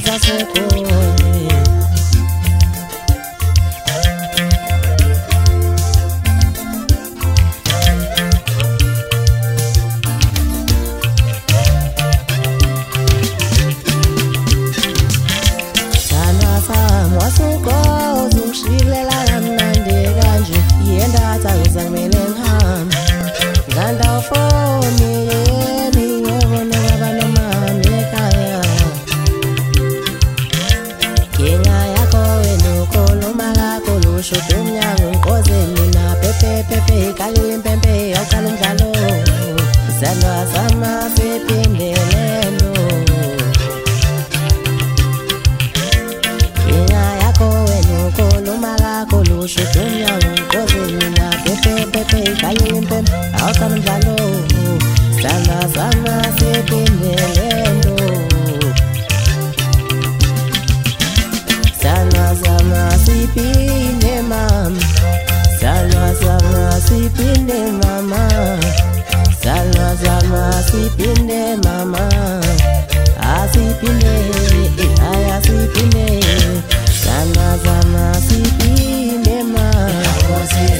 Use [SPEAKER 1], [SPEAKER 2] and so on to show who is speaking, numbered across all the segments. [SPEAKER 1] cosas ocultas. pempe kalile impempe yawuqala umdlalo sandwa sama siphindeleno ina yakho wena ukhuluma lakho lusho dunyawo nkosi mina pempe pempe kalile impempe yawuqala umdlalo sandwa sama siphindeleno sandwa sama siphindeleno Asipinde mama, asipinde, aya asipinde, sana sana asipinde ma,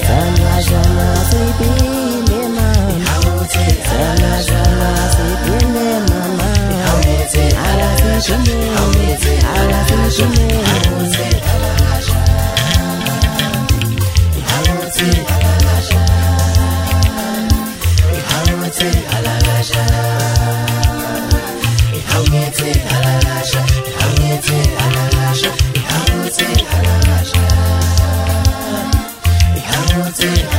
[SPEAKER 1] sana sana asipinde ma, sana sana asipinde mama, aya asipinde, aya asipinde.
[SPEAKER 2] ngithi alalasha ihangithi e alalasha ihangithi e alalasha ihangithi e alalasha ihangithi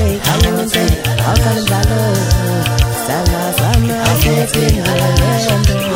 [SPEAKER 1] Salazar, I'll get in